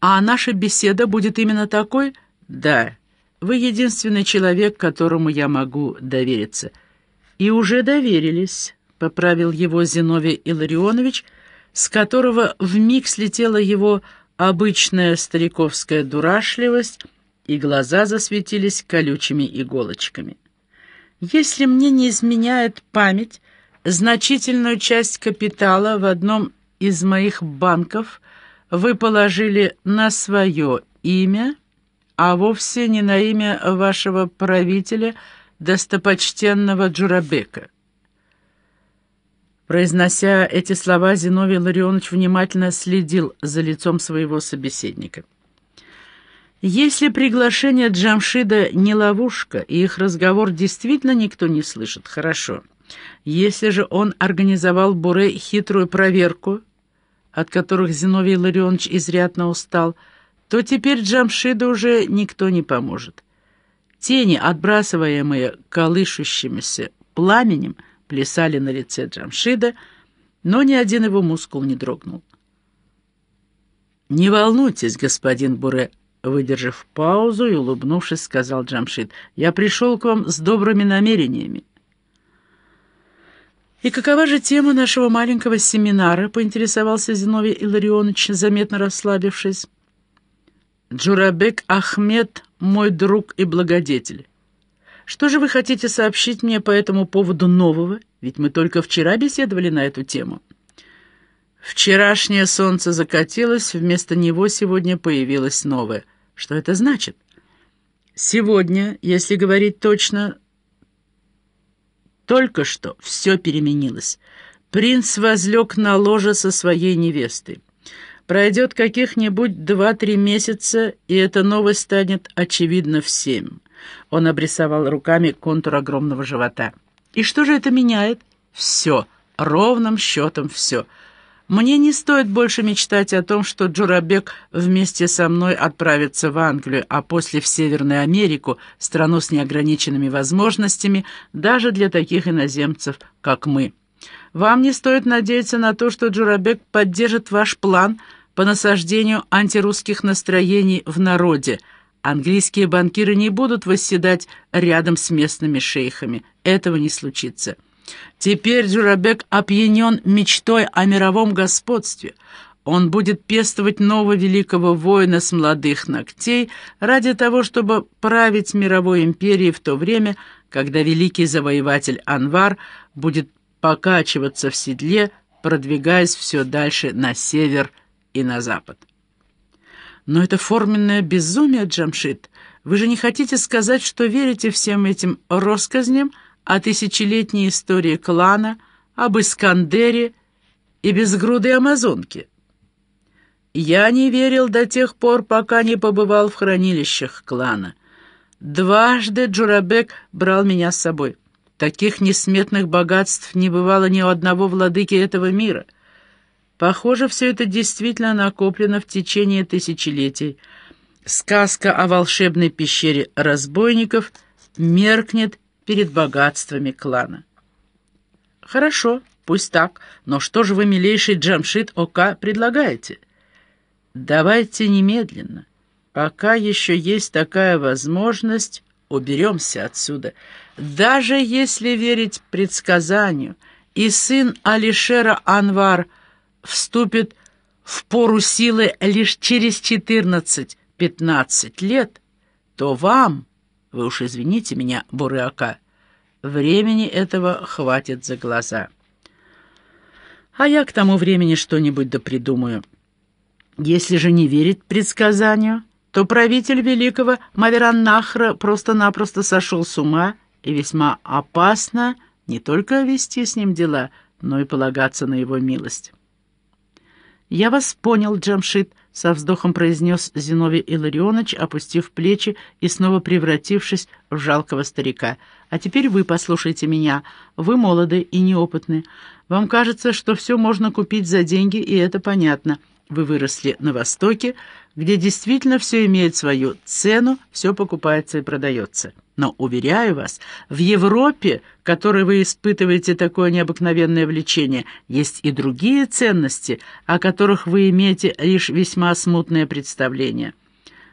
А наша беседа будет именно такой? Да. Вы единственный человек, которому я могу довериться. И уже доверились, поправил его Зиновий Илларионович, с которого вмиг слетела его обычная стариковская дурашливость, и глаза засветились колючими иголочками. Если мне не изменяет память, значительную часть капитала в одном из моих банков вы положили на свое имя, а вовсе не на имя вашего правителя, достопочтенного Джурабека. Произнося эти слова, Зиновий Ларионович внимательно следил за лицом своего собеседника. Если приглашение Джамшида не ловушка, и их разговор действительно никто не слышит, хорошо. Если же он организовал Буре хитрую проверку, от которых Зиновий Ларионович изрядно устал, то теперь Джамшиду уже никто не поможет. Тени, отбрасываемые колышущимися пламенем, плясали на лице Джамшида, но ни один его мускул не дрогнул. «Не волнуйтесь, господин Буре», выдержав паузу и улыбнувшись, сказал Джамшид, «я пришел к вам с добрыми намерениями». «И какова же тема нашего маленького семинара?» — поинтересовался Зиновий Илларионович, заметно расслабившись. «Джурабек Ахмед — мой друг и благодетель. Что же вы хотите сообщить мне по этому поводу нового? Ведь мы только вчера беседовали на эту тему. Вчерашнее солнце закатилось, вместо него сегодня появилось новое. Что это значит? Сегодня, если говорить точно, только что все переменилось. Принц возлег на ложе со своей невестой. Пройдет каких-нибудь два-три месяца, и эта новость станет очевидна всем. Он обрисовал руками контур огромного живота. «И что же это меняет?» «Все. Ровным счетом все. Мне не стоит больше мечтать о том, что Джурабек вместе со мной отправится в Англию, а после в Северную Америку, страну с неограниченными возможностями, даже для таких иноземцев, как мы. Вам не стоит надеяться на то, что Джурабек поддержит ваш план по насаждению антирусских настроений в народе – Английские банкиры не будут восседать рядом с местными шейхами. Этого не случится. Теперь Джурабек опьянен мечтой о мировом господстве. Он будет пестовать нового великого воина с молодых ногтей ради того, чтобы править мировой империей в то время, когда великий завоеватель Анвар будет покачиваться в седле, продвигаясь все дальше на север и на запад. Но это форменное безумие, Джамшит. Вы же не хотите сказать, что верите всем этим россказням о тысячелетней истории клана, об Искандере и безгрудой амазонке? Я не верил до тех пор, пока не побывал в хранилищах клана. Дважды Джурабек брал меня с собой. Таких несметных богатств не бывало ни у одного владыки этого мира — Похоже, все это действительно накоплено в течение тысячелетий. Сказка о волшебной пещере разбойников меркнет перед богатствами клана. Хорошо, пусть так, но что же вы, милейший Джамшит Ока, предлагаете? Давайте немедленно, пока еще есть такая возможность, уберемся отсюда. Даже если верить предсказанию, и сын Алишера Анвар – вступит в пору силы лишь через 14-15 лет, то вам, вы уж извините меня, Бурыака, времени этого хватит за глаза. А я к тому времени что-нибудь да придумаю. Если же не верить предсказанию, то правитель великого Мавераннахра просто-напросто сошел с ума и весьма опасно не только вести с ним дела, но и полагаться на его милость. «Я вас понял, Джамшит», — со вздохом произнес Зиновий Илларионович, опустив плечи и снова превратившись в жалкого старика. «А теперь вы послушайте меня. Вы молоды и неопытны. Вам кажется, что все можно купить за деньги, и это понятно. Вы выросли на Востоке, где действительно все имеет свою цену, все покупается и продается. Но, уверяю вас, в Европе, которой вы испытываете такое необыкновенное влечение, есть и другие ценности, о которых вы имеете лишь весьма смутное представление –